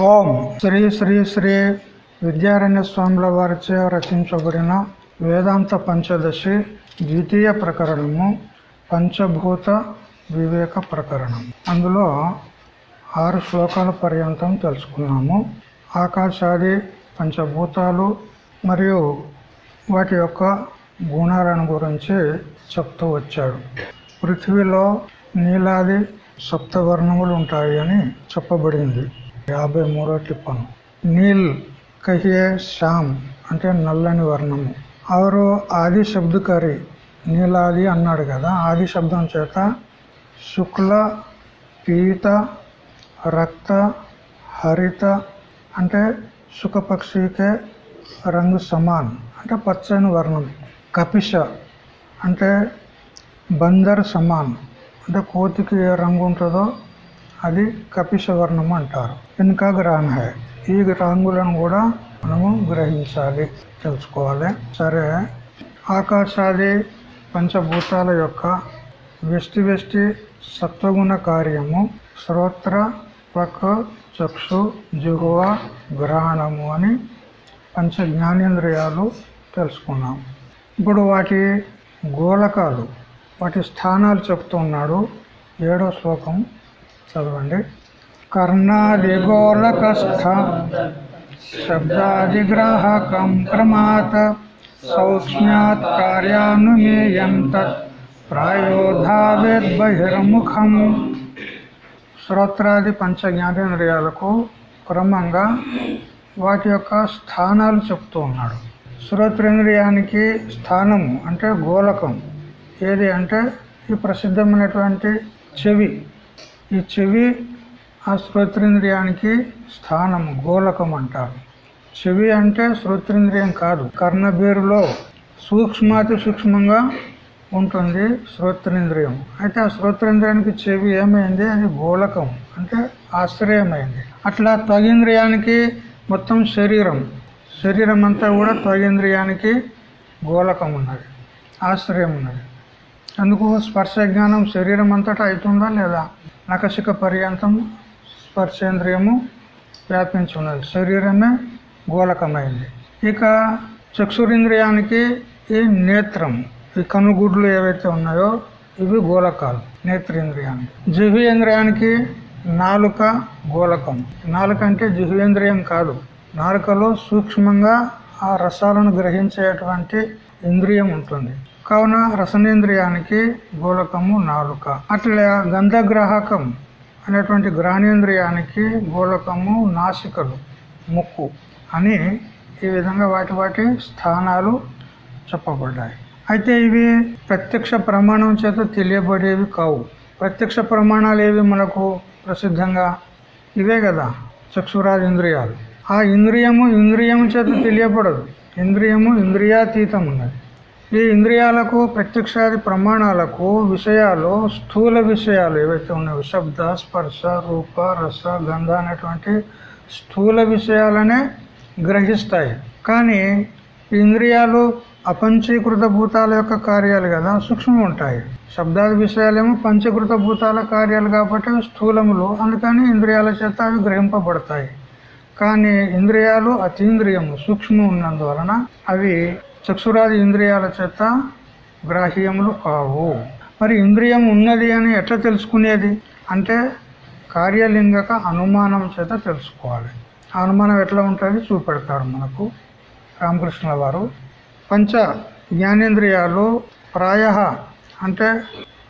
ఓం శ్రీ శ్రీ శ్రీ విద్యారణ్య స్వాముల వారిచే రచించబడిన వేదాంత పంచదశి ద్వితీయ ప్రకరణము పంచభూత వివేక ప్రకరణం. అందులో ఆరు శ్లోకాల పర్యంతం తెలుసుకున్నాము. ఆకాశాది పంచభూతాలు మరియు వాటి యొక్క గుణాలను గురించి చెప్తూ వచ్చాడు. పృథ్వీలో నీలాది సప్తవర్ణములు ఉంటాయి అని చెప్పబడింది. యాభై మూడో టిప్పను. నీల్ కహియే శ్యామ్ అంటే నల్లని వర్ణము. అవరు ఆది శబ్దకరి నీలాది అన్నాడు కదా ఆది శబ్దం చేత శుక్ల పీత రక్త హరిత అంటే సుఖపక్షికే రంగు సమాన్ అంటే పచ్చని వర్ణం. కపిష అంటే బందర్ సమాన్ అంటే కోతికి ఏ రంగు ఉంటుందో అది కపిశవర్ణము అంటారు. ఇంకా గ్రహణ ఈ రంగులను కూడా మనము గ్రహించాలి తెలుసుకోవాలి. సరే ఆకాశాది పంచభూతాల యొక్క వెష్టి వెష్టి సత్వగుణ కార్యము శ్రోత్ర పక్ చక్షు జుహువ గ్రహణము అని పంచ జ్ఞానేంద్రియాలు తెలుసుకున్నాం. ఇప్పుడు వాటి గోళకాలు వాటి స్థానాలు చెప్తున్నాడు ఏడో శ్లోకం. చదవండి. కర్ణాదిగోళకస్థ శబ్దాదిగ్రాహకం ప్రమాత సౌక్ష్మ్యాత్ కార్యానుమేయం తత్ ప్రాయోధావేద్ బహిర్ముఖం శ్రోత్రాది పంచ జ్ఞానేంద్రియాలకు క్రమంగా వాటి యొక్క స్థానాలు చెప్తూ ఉన్నాడు. శ్రోత్రేంద్రియానికి స్థానము అంటే గోలకం ఏది అంటే ఈ ప్రసిద్ధమైనటువంటి చెవి. ఈ చెవి ఆ శ్రోత్రేంద్రియానికి స్థానము గోలకం అంటారు. చెవి అంటే శ్రోత్రేంద్రియం కాదు. కర్ణబేరులో సూక్ష్మాతి సూక్ష్మంగా ఉంటుంది శ్రోత్రేంద్రియం. అయితే ఆ శ్రోత్రేంద్రియానికి చెవి ఏమైంది అది గోళకం అంటే ఆశ్రయమైంది. అట్లా త్వగేంద్రియానికి మొత్తం శరీరం శరీరం అంతా కూడా త్వగేంద్రియానికి గోళకం ఉన్నది ఆశ్రయం ఉన్నది. అందుకు స్పర్శ జ్ఞానం శరీరం అంతటా అవుతుందా లేదా? నకశిక పర్యంతం స్పర్శేంద్రియము వ్యాపించి ఉన్నది శరీరమే గోళకమైంది ఇక చక్షురింద్రియానికి ఈ నేత్రం ఈ కనుగుడ్లు ఏవైతే ఉన్నాయో ఇవి గోళకాలు నేత్రేంద్రియానికి. జిహ్వేంద్రియానికి నాలుక గోళకం నాలుక అంటే జిహ్వేంద్రియం కాదు. నాలుకలో సూక్ష్మంగా ఆ రసాలను గ్రహించేటువంటి ఇంద్రియం ఉంటుంది. కావున రసనేంద్రియానికి గోళకము నాలుక. అట్లా గంధగ్రాహకం అనేటువంటి గ్రహణేంద్రియానికి గోళకము నాసికలు ముక్కు అని ఈ విధంగా వాటి వాటి స్థానాలు చెప్పబడ్డాయి. అయితే ఇవి ప్రత్యక్ష ప్రమాణం చేత తెలియబడేవి కావు. ప్రత్యక్ష ప్రమాణాలు ఏవి మనకు ప్రసిద్ధంగా? ఇవే కదా చక్షురాజేంద్రియాలు ఆ ఇంద్రియము ఇంద్రియము చేత తెలియబడదు. ఇంద్రియము ఇంద్రియాతీతం ఉన్నది ఈ ఇంద్రియాలకు ప్రత్యక్షాది ప్రమాణాలకు విషయాలు స్థూల విషయాలు ఏవైతే ఉన్నాయో శబ్ద స్పర్శ రూప రస గంధ అనేటువంటి స్థూల విషయాలనే గ్రహిస్తాయి. కానీ ఇంద్రియాలు అపంచీకృత భూతాల యొక్క కార్యాలు కదా సూక్ష్మం ఉంటాయి. శబ్దాది విషయాలేమో పంచీకృత భూతాల కార్యాలు కాబట్టి స్థూలములు. అందుకని ఇంద్రియాల చేత అవి గ్రహింపబడతాయి. కానీ ఇంద్రియాలు అతీంద్రియము సూక్ష్మం ఉన్నందువలన అవి చక్షురాది ఇంద్రియాల చేత గ్రాహ్యములు కావు. మరి ఇంద్రియం ఉన్నది అని ఎట్లా తెలుసుకునేది? అంటే కార్యలింగక అనుమానం చేత తెలుసుకోవాలి. ఆ అనుమానం ఎట్లా ఉంటుంది? చూపెడతారు మనకు రామకృష్ణ వారు. పంచ జ్ఞానేంద్రియాలు ప్రాయ అంటే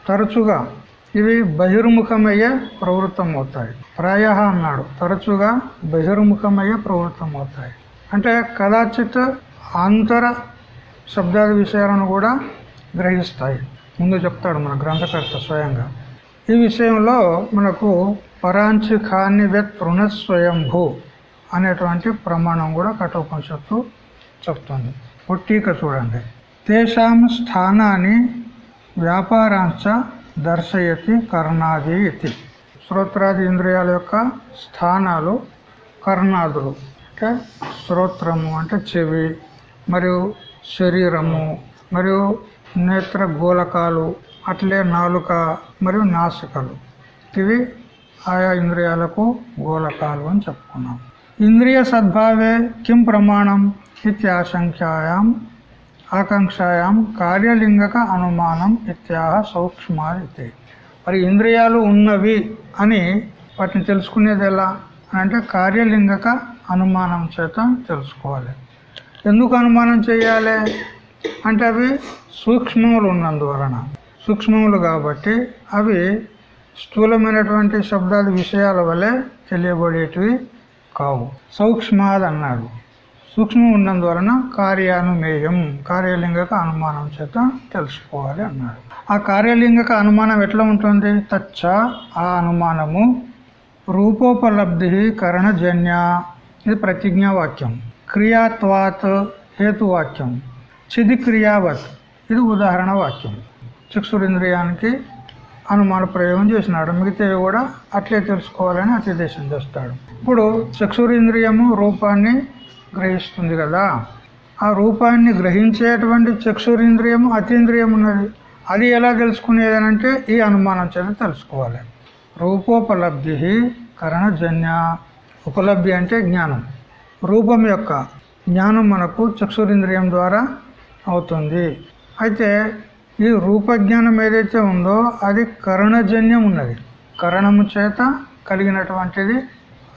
తరచుగా ఇవి బహిర్ముఖమయ్యే ప్రవృత్తం అవుతాయి ప్రాయ అన్నాడు. తరచుగా బహిర్ముఖమయ్యే ప్రవృత్తం అవుతాయి అంటే కదాచిత్ ఆంతర శబ్దాది విషయాలను కూడా గ్రహిస్తాయి. ముందు చెప్తాడు మన గ్రంథకర్త స్వయంగా. ఈ విషయంలో మనకు పరాంచి ఖాని వెత్ తృణస్వయంభూ అనేటువంటి ప్రమాణం కూడా కఠోపనిషత్తు చెప్తుంది. పొట్టిక చూడండి. తేషాం స్థానాన్ని వ్యాపారాంశ దర్శయతి కర్ణాది ఇది. శ్రోత్రాది ఇంద్రియాల యొక్క స్థానాలు కర్ణాదులు. అంటే శ్రోత్రము అంటే చెవి మరియు శరీరము మరియు నేత్ర గోళకాలు అట్లే నాలుక మరియు నాసికలు. ఇవి ఆయా ఇంద్రియాలకు గోళకాలు అని చెప్పుకున్నాం. ఇంద్రియ సద్భావే కిం ప్రమాణం ఇత్యాశంఖ్యాయాం ఆకాంక్షాయాం కార్యలింగక అనుమానం ఇత్యాహ సూక్ష్మాది మరి ఇంద్రియాలు ఉన్నవి అని వాటిని తెలుసుకునేది ఎలా? అంటే కార్యలింగక అనుమానం చేత తెలుసుకోవాలి. ఎందుకు అనుమానం చేయాలి? అంటే అవి సూక్ష్మములు ఉన్నందువలన. సూక్ష్మములు కాబట్టి అవి స్థూలమైనటువంటి శబ్దాది విషయాల వలె తెలియబడేటివి కావు. సూక్ష్మాది అన్నాడు సూక్ష్మం ఉన్నందువలన కార్యానుమేయం కార్యలింగక అనుమానం చేత తెలుసుకోవాలి అన్నాడు ఆ కార్యలింగక అనుమానం ఎట్లా ఉంటుంది? తచ్చ ఆ అనుమానము రూపోపలబ్ధి కరణజన్య. ఇది ప్రతిజ్ఞావాక్యం. క్రియాత్వాత్ హేతువాక్యం. చిది క్రియావత్ ఇది ఉదాహరణ వాక్యం. చక్షురింద్రియానికి అనుమాన ప్రయోగం చేసినాడు. మిగతావి కూడా అట్లే తెలుసుకోవాలని అతిదేశం చేస్తాడు. ఇప్పుడు చక్షురింద్రియము రూపాన్ని గ్రహిస్తుంది కదా. ఆ రూపాన్ని గ్రహించేటువంటి చక్షురింద్రియము అతీంద్రియం ఉన్నది. అది ఎలా తెలుసుకునేదనంటే ఈ అనుమానం చేత తెలుసుకోవాలి. రూపోపలబ్ధి కరణజన్య. ఉపలబ్ధి అంటే జ్ఞానం. రూపం యొక్క జ్ఞానం మనకు చక్షురింద్రియం ద్వారా అవుతుంది. అయితే ఈ రూపజ్ఞానం ఏదైతే ఉందో అది కరణజన్యం ఉన్నది. కరణము చేత కలిగినటువంటిది.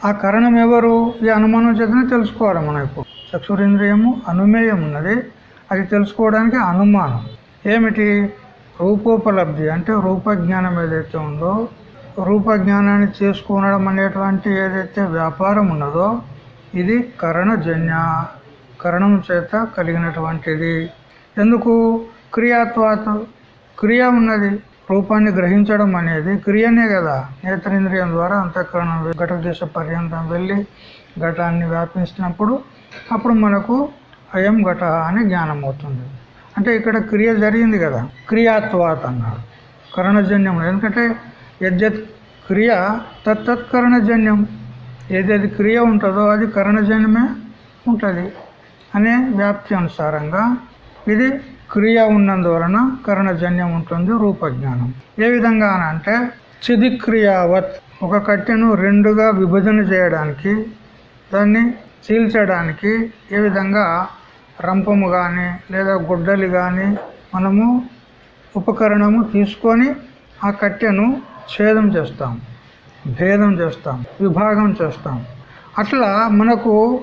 ఆ కరణం ఎవరు? ఈ అనుమానం చేతనే తెలుసుకోవాలి మనం ఇప్పుడు. చక్షురింద్రియము అనుమేయం ఉన్నది. అది తెలుసుకోవడానికి అనుమానం. ఏమిటి? రూపోపలబ్ధి అంటే రూపజ్ఞానం ఏదైతే ఉందో రూపజ్ఞానాన్ని చేసుకోవడం అనేటువంటి ఏదైతే వ్యాపారం ఉన్నదో ఇది కరణజన్య కరణం చేత కలిగినటువంటిది. ఎందుకు? క్రియాత్వాత క్రియ ఉన్నది రూపాన్ని గ్రహించడం అనేది క్రియనే కదా. నేత్రేంద్రియం ద్వారా అంతఃకరణం ఘట దేశ పర్యంతం వెళ్ళి ఘటాన్ని వ్యాపించినప్పుడు అప్పుడు మనకు అయం ఘట అని జ్ఞానం అవుతుంది అంటే ఇక్కడ క్రియ జరిగింది కదా. క్రియాత్వాత అన్నాడు కరణజన్యం ఎందుకంటే యద్యత్ క్రియ తత్తత్ కరణజన్యం ఏదేది క్రియ ఉంటుందో అది కరణజన్యమే ఉంటుంది అనే వ్యాప్తి అనుసారంగా ఇది క్రియ ఉన్నందువలన కరణజన్యం ఉంటుంది రూపజ్ఞానం. ఏ విధంగా అంటే చిదిక్రియావత్ ఒక కట్టెను రెండుగా విభజన చేయడానికి దాన్ని చీల్చడానికి ఏ విధంగా రంపము కానీ లేదా గుడ్డలు కానీ మనము ఉపకరణము తీసుకొని ఆ కట్టెను ఛేదం చేస్తాం భేదం చేస్తాం విభాగం చేస్తాం. అట్లా మనకు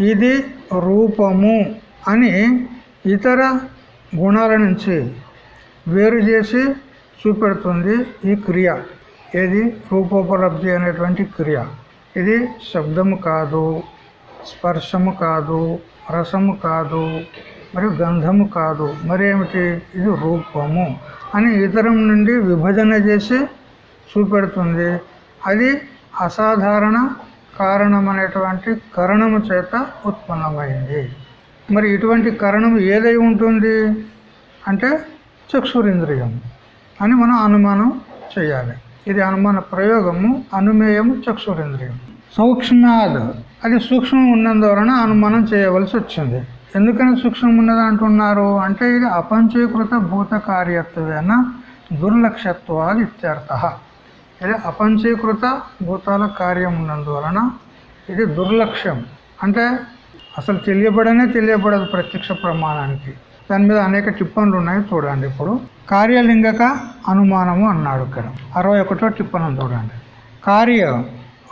ఇది రూపము అని ఇతర గుణాల నుంచి వేరు చేసి చూపెడుతుంది ఈ క్రియ. ఏది? రూపోపలబ్ధి అనేటువంటి క్రియ. ఇది శబ్దము కాదు స్పర్శము కాదు రసము కాదు మరియు గంధము కాదు. మరేమిటి? ఇది రూపము అని ఇతరం నుండి విభజన చేసి చూపెడుతుంది. అది అసాధారణ కారణమనేటువంటి కరణము చేత ఉత్పన్నమైంది. మరి ఇటువంటి కరణం ఏదై ఉంటుంది? అంటే చక్షురింద్రియం అని మనం అనుమానం చేయాలి. ఇది అనుమాన ప్రయోగము అనుమేయము చక్షురింద్రియం. సూక్ష్మాద్ అది సూక్ష్మం ఉన్నందువలన అనుమానం చేయవలసి వచ్చింది. ఎందుకని సూక్ష్మం ఉన్నది అంటున్నారు అంటే ఇది అపంచీకృత భూత కార్యత్వేన దుర్లక్ష్యత్వాది ఇత్యర్థ ఇది అపంచీకృత భూతాల కార్యం ఉన్నందువలన ఇది దుర్లక్ష్యం. అంటే అసలు తెలియబడనే తెలియబడదు ప్రత్యక్ష ప్రమాణానికి. దాని మీద అనేక టిప్పన్లు ఉన్నాయి చూడండి ఇప్పుడు. కార్యలింగక అనుమానము అన్నాడు ఇక్కడ. అరవై ఒకటో టిప్పణం చూడండి. కార్య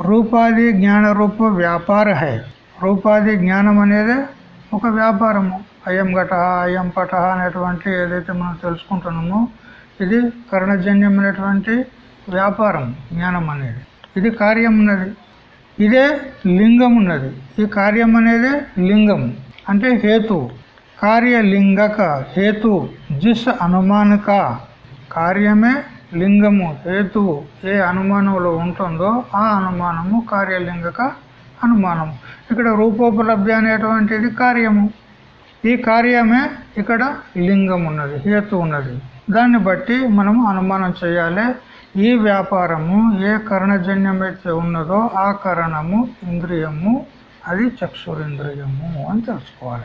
రూపాది జ్ఞాన రూప వ్యాపార హై. రూపాది జ్ఞానం అనేది ఒక వ్యాపారము. అయం ఘట అయం పట అనేటువంటి ఏదైతే మనం తెలుసుకుంటున్నామో ఇది కర్ణజన్యమైనటువంటి వ్యాపారం జ్ఞానం అనేది. ఇది కార్యం ఉన్నది. ఇదే లింగం ఉన్నది. ఈ కార్యం అనేది లింగం. అంటే హేతు. కార్యలింగక హేతు జిస్ అనుమానక. కార్యమే లింగము హేతువు ఏ అనుమానంలో ఉంటుందో ఆ అనుమానము కార్యలింగక అనుమానము ఇక్కడ రూపోపలబ్ధి అనేటువంటిది కార్యము. ఈ కార్యమే ఇక్కడ లింగం ఉన్నది హేతు ఉన్నది. దాన్ని బట్టి మనము అనుమానం చేయాలి. ఈ వ్యాపారము ఏ కరణజన్యమైతే ఉన్నదో ఆ కరణము ఇంద్రియము అది చక్షురింద్రియము అని తెలుసుకోవాలి.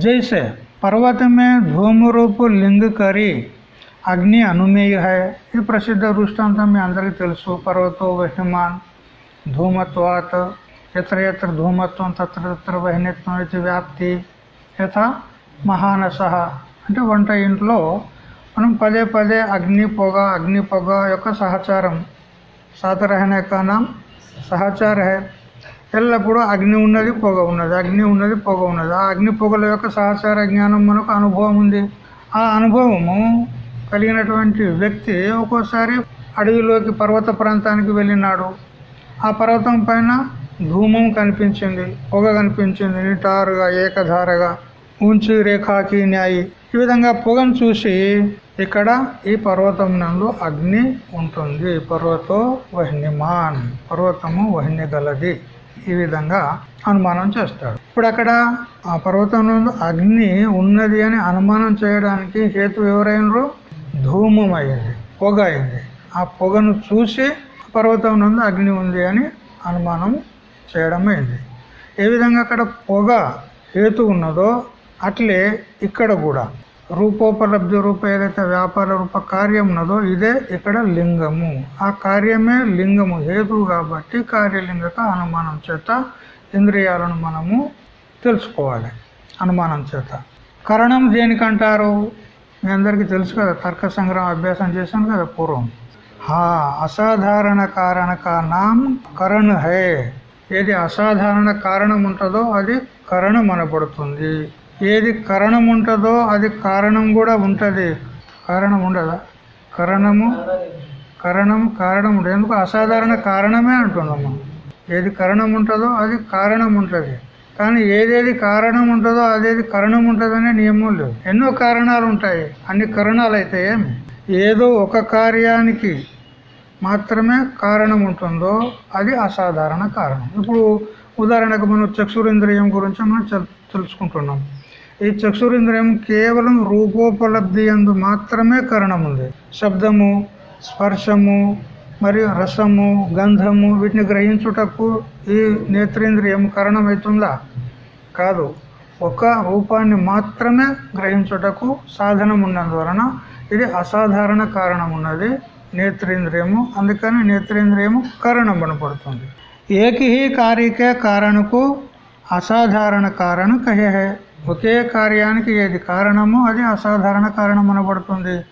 జైసే పర్వతమే ధూమరూపు లింగుకరి అగ్ని అనుమేయ ఈ ప్రసిద్ధ దృష్టాంతం మీ అందరికీ తెలుసు. పర్వతో వహిమాన్ ధూమత్వాత్ ఎత్ర ఎత్ర ధూమత్వం తత్ర తత్ర వహినిత్వం ఇది వ్యాప్తి యథ మహానస. అంటే వంట ఇంట్లో మనం పదే పదే అగ్ని పొగ అగ్ని పొగ యొక్క సహచారం. సాతరహనే నా సహచార ఎల్లప్పుడూ అగ్ని ఉన్నది పొగ ఉన్నది. అగ్ని ఉన్నది పొగ ఉన్నది. ఆ అగ్ని పొగల యొక్క సహచార జ్ఞానం మనకు అనుభవం ఉంది. ఆ అనుభవము కలిగినటువంటి వ్యక్తి ఒక్కోసారి అడవిలోకి పర్వత ప్రాంతానికి వెళ్ళినాడు. ఆ పర్వతం పైన ధూమం కనిపించింది పొగ కనిపించింది. నిటారుగా ఏకధారగా ఉంచి రేఖాకి న్యాయి ఈ విధంగా పొగను చూసి ఇక్కడ ఈ పర్వతం నందు అగ్ని ఉంటుంది. పర్వతో వహ్నిమాన్. పర్వతము వహ్ని గలది ఈ విధంగా అనుమానం చేస్తాడు. ఇప్పుడు అక్కడ ఆ పర్వతం నందు అగ్ని ఉన్నది అని అనుమానం చేయడానికి హేతు ఎవరైనరు? ధూమం అయింది పొగ అయింది. ఆ పొగను చూసి పర్వతం నందు అగ్ని ఉంది అని అనుమానం చేయడం అయింది ఏ విధంగా అక్కడ పొగ హేతు ఉన్నదో అట్లే ఇక్కడ కూడా. రూపోపలబ్ధి రూప ఏదైతే వ్యాపార రూప కార్యం ఉన్నదో ఇదే ఇక్కడ లింగము. ఆ కార్యమే లింగము. హేతు కాబట్టి కార్యలింగక అనుమానం చేత ఇంద్రియాలను మనము తెలుసుకోవాలి. అనుమానం చేత. కరణం దేనికంటారు? మీ అందరికీ తెలుసు కదా తర్క సంగ్రహం అభ్యాసం చేశాను కదా పూర్వం. హా అసాధారణ కారణక నాం కరణ్ హే. ఏది అసాధారణ కారణం ఉంటుందో అది కరణం అనబడుతుంది. ఏది కరణం ఉంటుందో అది కారణం కూడా ఉంటుంది. కారణం ఉండదా? కరణము కరణం కారణం ఉండదు. ఎందుకు? అసాధారణ కారణమే అంటున్నాం మనం ఏది కరణం ఉంటుందో అది కారణం ఉంటుంది. కానీ ఏదేది కారణం ఉంటుందో అదేది కరణం ఉంటుందనే నియమం లేదు. ఎన్నో కారణాలు ఉంటాయి. అన్ని కరణాలు అయితే ఏమి? ఏదో ఒక కార్యానికి మాత్రమే కారణం ఉంటుందో అది అసాధారణ కారణం. ఇప్పుడు ఉదాహరణకు మనం చక్షురేంద్రియం గురించి మనం తెలుసుకుంటున్నాం. ఈ చక్షురింద్రియం కేవలం రూపోపలబ్ధి అందు మాత్రమే కరణం ఉంది శబ్దము స్పర్శము మరియు రసము గంధము వీటిని గ్రహించుటకు ఈ నేత్రేంద్రియం కారణం కాదు. ఒక రూపాన్ని మాత్రమే గ్రహించుటకు సాధనం ఉన్నందువలన ఇది అసాధారణ కారణం ఉన్నది నేత్రేంద్రియము. అందుకని నేత్రేంద్రియము కారణం పడుతుంది. ఏకి కారికే కారణకు అసాధారణ కారణ కహే ఒకే కార్యానికి ఏది కారణమో అది అసాధారణ కారణం అనబడుతుంది.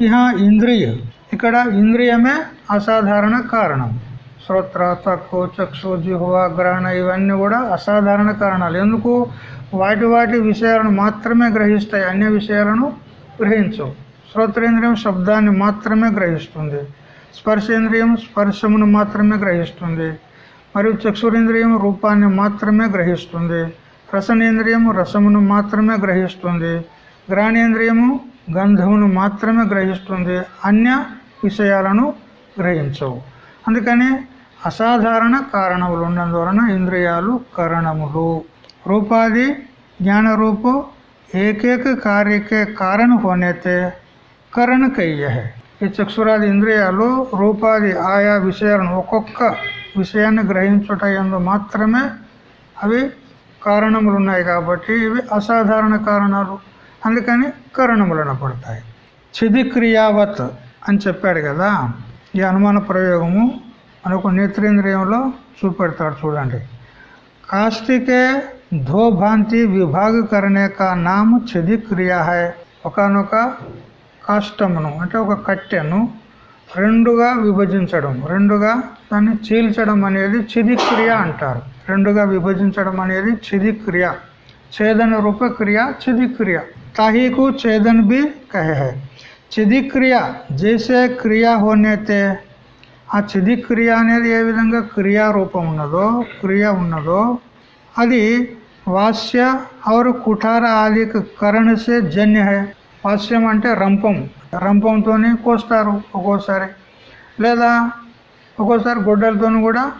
ఇహ ఇంద్రియ. ఇక్కడ ఇంద్రియమే అసాధారణ కారణం. శ్రోత్ర తక్కు చక్షు జిహ్వ గ్రహణ ఇవన్నీ కూడా అసాధారణ కారణాలు. ఎందుకు? వాటి వాటి విషయాలను మాత్రమే గ్రహిస్తాయి. అన్య విషయాలను గ్రహించవు. శ్రోత్రేంద్రియం శబ్దాన్ని మాత్రమే గ్రహిస్తుంది. స్పర్శేంద్రియం స్పర్శమును మాత్రమే గ్రహిస్తుంది. మరియు చక్షురేంద్రియం రూపాన్ని మాత్రమే గ్రహిస్తుంది. రసనేంద్రియము రసమును మాత్రమే గ్రహిస్తుంది. గ్రాణేంద్రియము గంధమును మాత్రమే గ్రహిస్తుంది. అన్య విషయాలను గ్రహించవు. అందుకని అసాధారణ కారణములు ఉన్నందువలన ఇంద్రియాలు కరణములు. రూపాది జ్ఞాన రూపు ఏకేక కార్యకే కారణ హోనైతే కరణ కయ్య ఈ చక్షురాది ఇంద్రియాలు రూపాది ఆయా విషయాలను ఒక్కొక్క విషయాన్ని గ్రహించుట ఎందు మాత్రమే అవి కారణములు ఉన్నాయి కాబట్టి ఇవి అసాధారణ కారణాలు. అందుకని కారణములను పడతాయి. చిది క్రియావత్ అని చెప్పాడు కదా ఈ అనుమాన ప్రయోగము మనకు నేత్రేంద్రియంలో చూపెడతాడు చూడండి. కాస్తికే ధోభాంతి విభాగకరణే కా నామ చిది క్రియా హై ఒకనొక కాష్టమును అంటే ఒక కట్టెను రెండుగా విభజించడం రెండుగా దాన్ని చీల్చడం అనేది చిది క్రియ అంటారు. రెండుగా విభజించడం అనేది చిది క్రియ. ఛేదన రూప క్రియ చిది క్రియ. తాహీకు ఛేదన్ బి కహే. చిది క్రియ జైసే క్రియ హోనేతే. ఆ చిది క్రియ అనేది ఏ విధంగా క్రియారూపం ఉన్నదో క్రియ ఉన్నదో అది వాస్య ఆరు కుఠార ఆది కరణసే జన్య వాస్యం అంటే రంపం. రంపంతోని కోస్తారు ఒక్కోసారి. లేదా ఒక్కోసారి గొడ్డలతో కూడా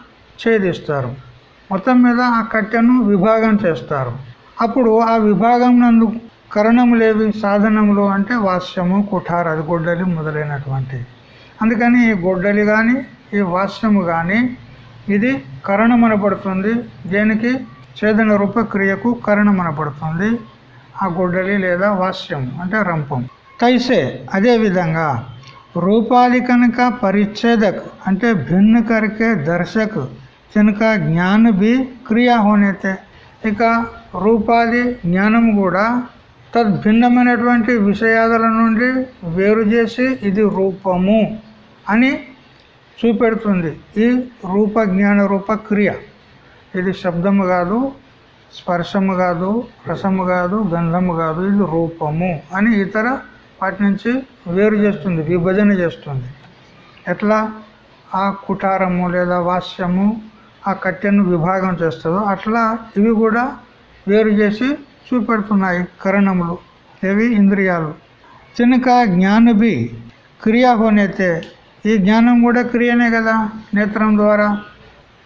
ఛేదిస్తారు. మొత్తం మీద ఆ కట్టెను విభాగం చేస్తారు. అప్పుడు ఆ విభాగం నందు లేవి సాధనములు అంటే వాస్యము కుఠార అది గొడ్డలి మొదలైనటువంటి. అందుకని ఈ గొడ్డలి కానీ ఈ వాస్యము కానీ ఇది కరణం అనపడుతుంది దేనికి? ఛేదన రూపక్రియకు కరణమనపడుతుంది ఆ గొడ్డలి లేదా వాస్యం అంటే రంపం. తైసే అదేవిధంగా రూపాది కనుక పరిచ్ఛేదక్ అంటే భిన్న కరికే దర్శకు दर्शक తినక జ్ఞాన బి క్రియా హోనేతే ఇక రూపాది జ్ఞానం కూడా తద్భిన్నమైనటువంటి విషయాదుల నుండి వేరు చేసి ఇది రూపము అని చూపెడుతుంది ఈ రూప జ్ఞాన రూప క్రియ ఇది శబ్దము కాదు స్పర్శము కాదు రసము కాదు గంధము కాదు ఇది రూపము అని ఇతర వాటి నుంచి వేరు చేస్తుంది విభజన చేస్తుంది ఎట్లా ఆ కుటారము లేదా వాస్యము ఆ కట్టెను విభాగం చేస్తుందో అట్లా ఇవి కూడా వేరు చేసి చూపెడుతున్నాయి కరణములు ఇవి ఇంద్రియాలు. చినుక జ్ఞానబి క్రియ హోనైతే. ఈ జ్ఞానం కూడా క్రియనే కదా నేత్రం ద్వారా.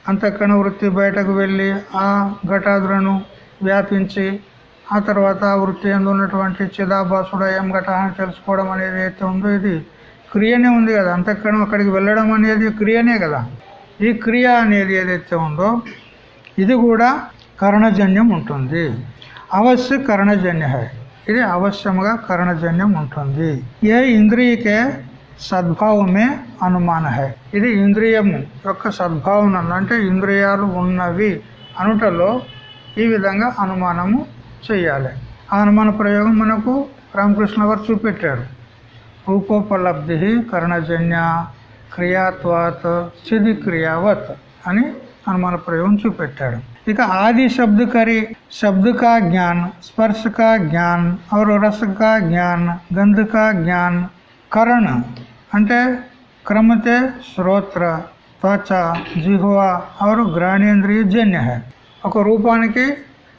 అంతఃకణ వృత్తి బయటకు వెళ్ళి ఆ ఘటాదులను వ్యాపించి ఆ తర్వాత ఆ వృత్తి ఎందున్నటువంటి ఉన్నటువంటి ఏం ఘట అని తెలుసుకోవడం అనేది అయితే ఉందో ఇది క్రియనే ఉంది కదా. అంతఃకణం అక్కడికి వెళ్ళడం అనేది క్రియనే కదా. ఈ క్రియ అనేది ఏదైతే ఉందో ఇది కూడా కరణజన్యం ఉంటుంది. అవశ్య కరణజన్య ఇది అవశ్యముగా కరణజన్యం ఉంటుంది. ఏ ఇంద్రియకే సద్భావమే అనుమాన హై ఇది ఇంద్రియము యొక్క సద్భావన అంటే ఇంద్రియాలు ఉన్నవి అనుటలో ఈ విధంగా అనుమానము చెయ్యాలి ఆ అనుమాన ప్రయోగం మనకు రామకృష్ణ గారు చూపెట్టారు. రూపోపలబ్ధి కర్ణజన్య క్రియాత్వాత చిది క్రియావత్ అని అనుమాన ప్రయోగం చూపెట్టాడు. ఇక ఆది శబ్దకరి శబ్దకా జ్ఞాన్ స్పర్శకా జ్ఞాన్ అవరు రసకా జ్ఞాన్ గంధకా జ్ఞాన్ కరణ అంటే క్రమతే శ్రోత్ర త్వచ జిహువా అవరు గ్రాణేంద్రియ జన్య. ఒక రూపానికి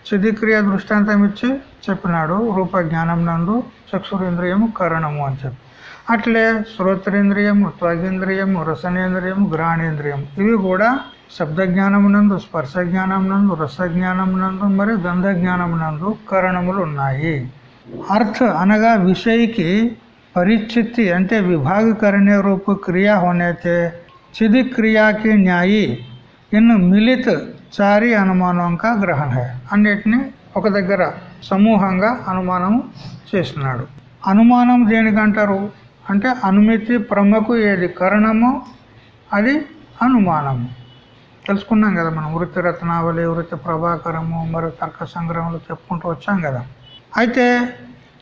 చిదిక్రియ దృష్టాంతం ఇచ్చి చెప్పినాడు రూప జ్ఞానం నందు చక్షురేంద్రియము కరణము అని చెప్పి. అట్లే శ్రోత్రేంద్రియము త్వగేంద్రియము రసనేంద్రియము గ్రహణేంద్రియము ఇవి కూడా శబ్ద జ్ఞానమునందు స్పర్శ జ్ఞానం నందు రస జ్ఞానమునందు మరియు గంధ జ్ఞానమునందు కరణములు ఉన్నాయి అర్థ అనగా విషయకి పరిచిత్తి అంటే విభాగకరణ రూప క్రియా హోనైతే చిది క్రియాకి న్యాయి ఇన్ మిలిత్ చారి అనుమానం కా గ్రహణ. హై అన్నిటిని ఒక దగ్గర సమూహంగా అనుమానం చేస్తున్నాడు అనుమానం దేనికంటారు? అంటే అనుమితి ప్రమకు ఏది? కరణము అది అనుమానము. తెలుసుకున్నాం కదా మనం వృత్తి రత్నావళి వృత్తి ప్రభాకరము మరియు తర్క సంగ్రహంలో చెప్పుకుంటూ వచ్చాం కదా. అయితే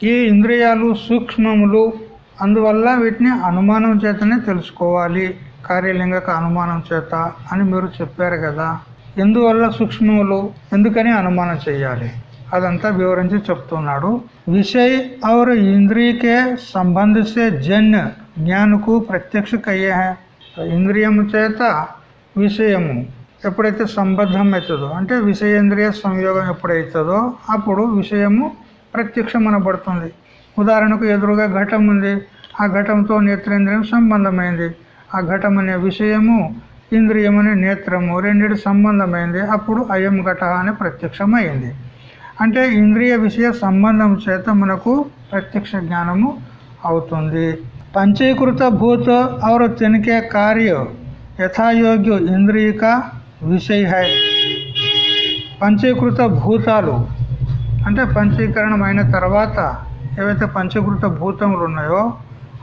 ఈ ఇంద్రియాలు సూక్ష్మములు అందువల్ల వీటిని అనుమానం చేతనే తెలుసుకోవాలి కార్యలింగక అనుమానం చేత అని మీరు చెప్పారు కదా. ఎందువల్ల సూక్ష్మములు? ఎందుకని అనుమానం చేయాలి? అదంతా వివరించి చెప్తున్నాడు. విషయ్ और ఇంద్రియకే సంబంధిస్తే జన్య జ్ఞానకు ప్రత్యక్ష కయ్యే ఇంద్రియము చేత విషయము ఎప్పుడైతే సంబద్ధం అవుతుందో అంటే విషయేంద్రియ సంయోగం ఎప్పుడైతుందో అప్పుడు విషయము ప్రత్యక్షమనబడుతుంది. ఉదాహరణకు ఎదురుగా ఘటం ఉంది. ఆ ఘటంతో నేత్రేంద్రియం సంబంధమైంది. ఆ ఘటం అనే విషయము ఇంద్రియమనే నేత్రము రెండిటి సంబంధమైంది. అప్పుడు అయం ఘట అనే ప్రత్యక్షమైంది. అంటే ఇంద్రియ విషయ సంబంధం చేత మనకు ప్రత్యక్ష జ్ఞానము అవుతుంది. పంచీకృత భూత అవరు తినికే కార్య యథాయోగ్యు ఇంద్రియక విషయ పంచీకృత భూతాలు అంటే పంచీకరణమైన తర్వాత ఏవైతే పంచీకృత భూతములు ఉన్నాయో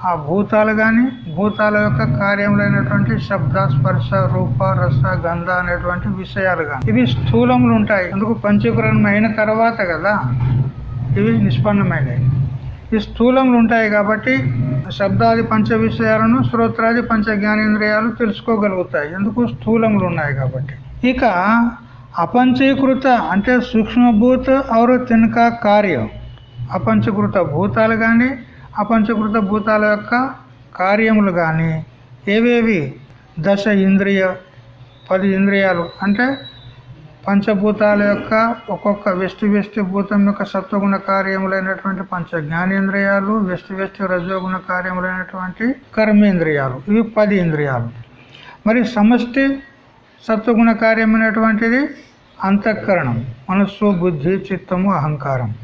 ఆ భూతాలు కానీ భూతాల యొక్క కార్యములైనటువంటి శబ్ద స్పర్శ రూప రస గంధ అనేటువంటి విషయాలు కానీ ఇవి స్థూలములు ఉంటాయి. అందుకు పంచీకరణం అయిన తర్వాత కదా ఇవి నిష్పన్నమైనవి ఈ స్థూలములు ఉంటాయి కాబట్టి శబ్దాది పంచ విషయాలను శ్రోత్రాది పంచ జ్ఞానేంద్రియాలు తెలుసుకోగలుగుతాయి. ఎందుకు స్థూలములు ఉన్నాయి కాబట్టి? ఇక అపంచీకృత అంటే సూక్ష్మభూత ఔర తినక కార్యం. అపంచీకృత భూతాలు కానీ అపంచకృత భూతాల యొక్క కార్యములు కానీ ఏవేవి? దశ ఇంద్రియ పది ఇంద్రియాలు. అంటే పంచభూతాల యొక్క ఒక్కొక్క వెష్టి వెష్టి భూతం యొక్క సత్వగుణ కార్యములైనటువంటి పంచ జ్ఞానేంద్రియాలు వెష్టి వెష్టి రజోగుణ కార్యములైనటువంటి కర్మేంద్రియాలు. ఇవి పది ఇంద్రియాలు. మరి సమష్టి సత్వగుణ కార్యమైనటువంటిది అంతఃకరణం మనస్సు బుద్ధి చిత్తము అహంకారం.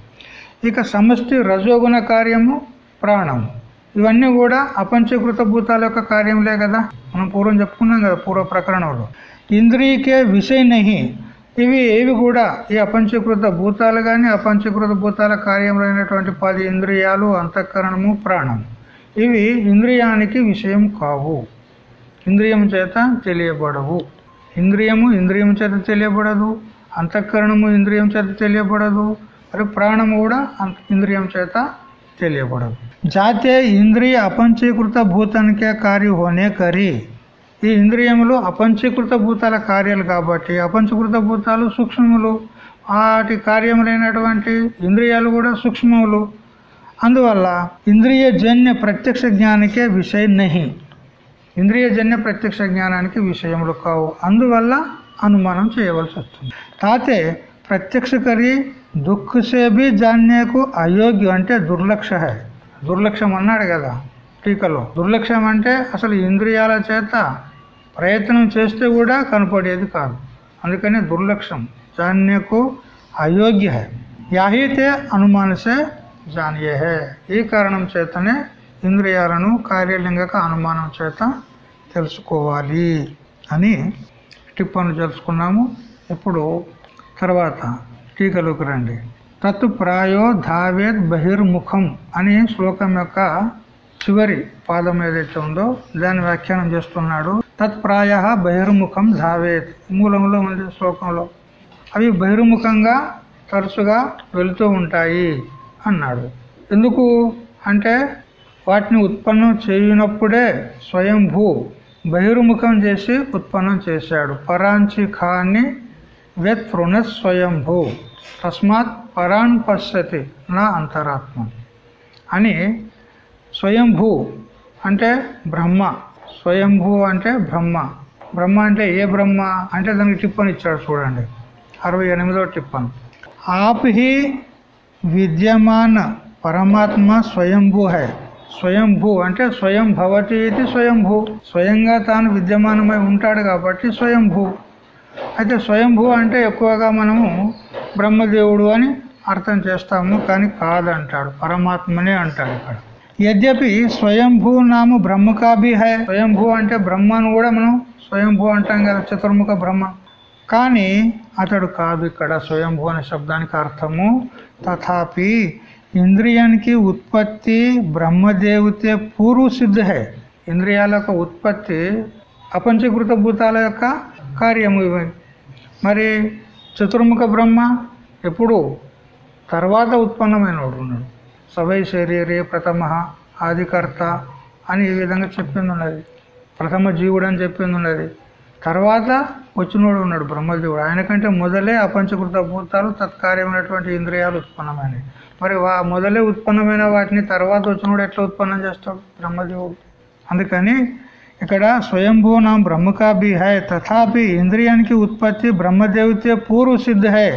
ఇక సమష్టి రజోగుణ కార్యము ప్రాణం. ఇవన్నీ కూడా అపంచీకృత భూతాల యొక్క కార్యంలే కదా? మనం పూర్వం చెప్పుకున్నాం కదా పూర్వ ప్రకరణంలో. ఇంద్రియకే విషయనహి. ఇవి ఏవి కూడా ఈ అపంచీకృత భూతాలు కానీ అపంచీకృత భూతాల కార్యములైనటువంటి పది ఇంద్రియాలు అంతఃకరణము ప్రాణం. ఇవి ఇంద్రియానికి విషయం కావు. ఇంద్రియం చేత తెలియబడవు. ఇంద్రియము ఇంద్రియం చేత తెలియబడదు. అంతఃకరణము ఇంద్రియం చేత తెలియబడదు. మరి ప్రాణము కూడా ఇంద్రియం చేత తెలియబడదు. జాతే ఇంద్రియ అపంచీకృత భూతానికే కార్య హోనే కరి. ఈ ఇంద్రియములు అపంచీకృత భూతాల కార్యాలు కాబట్టి అపంచీకృత భూతాలు సూక్ష్మములు. వాటి కార్యములైనటువంటి ఇంద్రియాలు కూడా సూక్ష్మములు. అందువల్ల ఇంద్రియ జన్య ప్రత్యక్ష జ్ఞానికే విషయం నహి. ఇంద్రియ జన్య ప్రత్యక్ష జ్ఞానానికి విషయములు కావు. అందువల్ల అనుమానం చేయవలసి వస్తుంది. తాతే ప్రత్యక్షకరి దుఃఖ సేబి జాన్యకు అయోగ్యం అంటే దుర్లక్ష హై. దుర్లక్ష్యం అన్నాడు కదా టీకలో. దుర్లక్ష్యం అంటే అసలు ఇంద్రియాల చేత ప్రయత్నం చేస్తే కూడా కనపడేది కాదు. అందుకని దుర్లక్ష్యం జాన్యకు అయోగ్య హై. యాహితే అనుమానసే జాన్యహే హే. ఈ కారణం చేతనే ఇంద్రియాలను కార్యలింగక అనుమానం చేత తెలుసుకోవాలి అని టిప్పను తెలుసుకున్నాము. ఇప్పుడు తర్వాత టీకలోకి రండి. తత్ ప్రాయో ధావేద్ బహిర్ముఖం అని శ్లోకం యొక్క చివరి పాదం ఏదైతే ఉందో దాన్ని వ్యాఖ్యానం చేస్తున్నాడు. తత్ ప్రాయ బహిర్ముఖం ధావేద్ మూలంలో ఉంది శ్లోకంలో. అవి బహిర్ముఖంగా తరచుగా వెళుతూ ఉంటాయి అన్నాడు. ఎందుకు? అంటే వాటిని ఉత్పన్నం చేయనప్పుడే స్వయంభూ బహిర్ముఖం చేసి ఉత్పన్నం చేశాడు. పరాంచి ఖాన్ని వ్యత్ స్వయంభూ తస్మాత్ పరాన్ పశ్యతి నా అంతరాత్మ అని స్వయంభూ అంటే బ్రహ్మ స్వయంభూ అంటే బ్రహ్మ. బ్రహ్మ అంటే ఏ బ్రహ్మ? అంటే దానికి టిప్పని ఇచ్చాడు చూడండి. అరవై ఎనిమిదో టిప్పన్. ఆపి విద్యమాన పరమాత్మ స్వయంభూ హై. స్వయంభూ అంటే స్వయం భవతి ఇది స్వయంభూ. స్వయంగా తాను విద్యమానమై ఉంటాడు కాబట్టి స్వయంభూ. అయితే స్వయంభూ అంటే ఎక్కువగా మనము బ్రహ్మదేవుడు అని అర్థం చేస్తాము కానీ కాదంటాడు. పరమాత్మనే అంటాడు ఇక్కడ. యద్యపి స్వయంభూ నామ బ్రహ్మకాభి హై స్వయంభూ అంటే బ్రహ్మను కూడా మనం స్వయంభూ అంటాం కదా చతుర్ముఖ బ్రహ్మ. కానీ అతడు కాదు ఇక్కడ స్వయంభూ అనే శబ్దానికి అర్థము. తథాపి ఇంద్రియానికి ఉత్పత్తి బ్రహ్మదేవతే పూర్వ సిద్ధ హై ఇంద్రియాల యొక్క ఉత్పత్తి అపంచకృత భూతాల యొక్క కార్యము ఇవి మరి చతుర్ముఖ బ్రహ్మ ఎప్పుడు తర్వాత ఉత్పన్నమైన ఉన్నాడు. సవై శరీరే ప్రథమ ఆదికర్త అని ఈ విధంగా చెప్పింది ఉన్నది ప్రథమ జీవుడు అని చెప్పింది ఉన్నది తర్వాత వచ్చినోడు ఉన్నాడు బ్రహ్మదేవుడు. ఆయన కంటే మొదలే అపంచకృత భూతాలు తత్కార్యమైనటువంటి ఇంద్రియాలు ఉత్పన్నమైనవి. మరి వా మొదలే ఉత్పన్నమైన వాటిని తర్వాత వచ్చినోడు ఎట్లా ఉత్పన్నం చేస్తాడు బ్రహ్మదేవుడు? అందుకని ఇక్కడ స్వయంభూనాం బ్రహ్మకాభి హై తథాపి ఇంద్రియానికి ఉత్పత్తి బ్రహ్మదేవితే పూర్వ సిద్ధ హై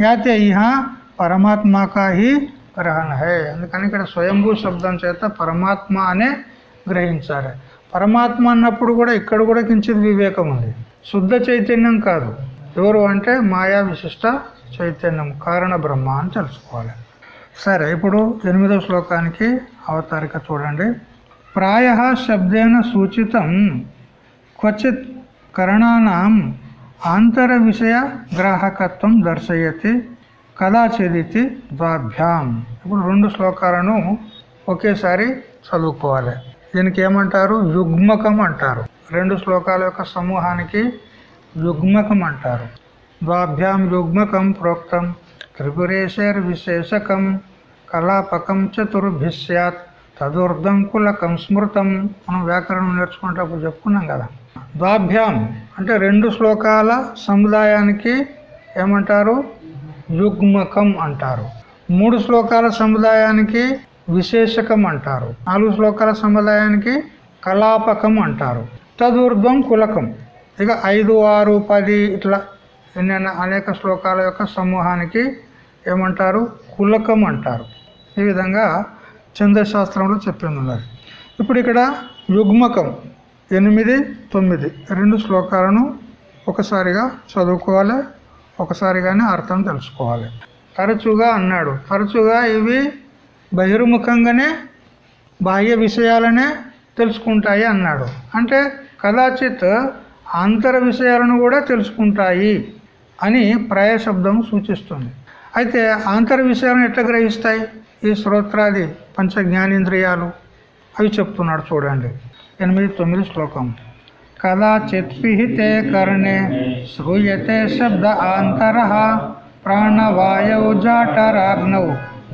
యాతే ఇహ పరమాత్మ హి గ్రహణ హై. అందుకని ఇక్కడ స్వయంభూ శబ్దం చేత పరమాత్మ అనే గ్రహించాలి పరమాత్మ అన్నప్పుడు కూడా ఇక్కడ కూడా కించిత్ వివేకం ఉంది. శుద్ధ చైతన్యం కాదు. ఎవరు అంటే మాయా విశిష్ట చైతన్యం కారణ బ్రహ్మ అని తెలుసుకోవాలి. సరే ఇప్పుడు ఎనిమిదో శ్లోకానికి అవతారిక చూడండి. ప్రాయ శబ్దేన సూచితం క్వచిత్ కరణానాం ఆంతర విషయ గ్రాహకత్వం దర్శయతి కదాచిదితి ద్వాభ్యాం ఇప్పుడు రెండు శ్లోకాలను ఒకేసారి చదువుకోవాలి. దీనికి ఏమంటారు? యుగ్మకం అంటారు. రెండు శ్లోకాల యొక్క సమూహానికి యుగ్మకం అంటారు. ద్వాభ్యాం యుగ్మకం ప్రోక్తం త్రిపురేశర్ విశేషకం కలాపకం చతుర్భిస్యాత్ తదుర్ధం కులకం స్మృతం మనం వ్యాకరణం నేర్చుకునేటప్పుడు చెప్పుకున్నాం కదా. ద్వాభ్యాం అంటే రెండు శ్లోకాల సముదాయానికి ఏమంటారు? యుగ్మకం అంటారు. మూడు శ్లోకాల సముదాయానికి విశేషకం అంటారు. నాలుగు శ్లోకాల సముదాయానికి కలాపకం అంటారు. తదుర్ధం కులకం. ఇక ఐదు ఆరు పది ఇట్లా ఎన్నైనా అనేక శ్లోకాల యొక్క సమూహానికి ఏమంటారు? కులకం అంటారు. ఈ విధంగా చంద్రశాస్త్రంలో చెప్పింది ఉన్నది ఇప్పుడు ఇక్కడ యుగ్మకం ఎనిమిది తొమ్మిది. రెండు శ్లోకాలను ఒకసారిగా చదువుకోవాలి. ఒకసారిగానే అర్థం తెలుసుకోవాలి. తరచుగా అన్నాడు. తరచుగా ఇవి బహిర్ముఖంగానే బాహ్య విషయాలనే తెలుసుకుంటాయి అన్నాడు. అంటే కదాచిత్ అంతర విషయాలను కూడా తెలుసుకుంటాయి అని ప్రాయశబ్దం సూచిస్తుంది. అయితే అంతర్ విషయాలను ఎట్లా గ్రహిస్తాయి? ఈ శ్రోత్రాది పంచ జ్ఞానేంద్రియాలు అవి చెప్తున్నాడు చూడండి. ఎనిమిది తొమ్మిది శ్లోకం. కదాచిత్ పిహితే కర్ణే శ్రూయతే శబ్ద ఆంతర ప్రాణవాయౌ జాటరాగ్నౌ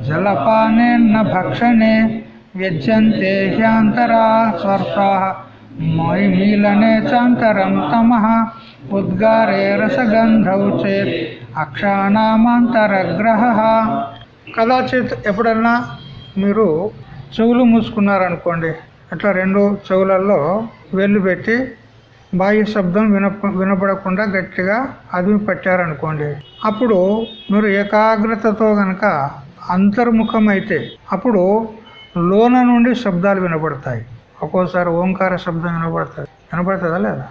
జలపానేన్న భక్షణే వ్యజ్యంతే హ్యాంతరా స్వర్పా మీలనే చాంతరం తమ ఉద్గారే రసగంధౌ చేత్ అక్షాణామాంతరగ్రహ కదాచిత్ ఎప్పుడన్నా మీరు చెవులు మూసుకున్నారనుకోండి అట్లా రెండు చెవులలో వెళ్ళు పెట్టి బాహ్య శబ్దం విన వినపడకుండా గట్టిగా అదిమి పట్టారనుకోండి అప్పుడు మీరు ఏకాగ్రతతో గనక అంతర్ముఖం అయితే అప్పుడు లోన నుండి శబ్దాలు వినపడతాయి. ఒక్కోసారి ఓంకార శబ్దం వినపడుతుంది. వినపడుతుందా లేదా?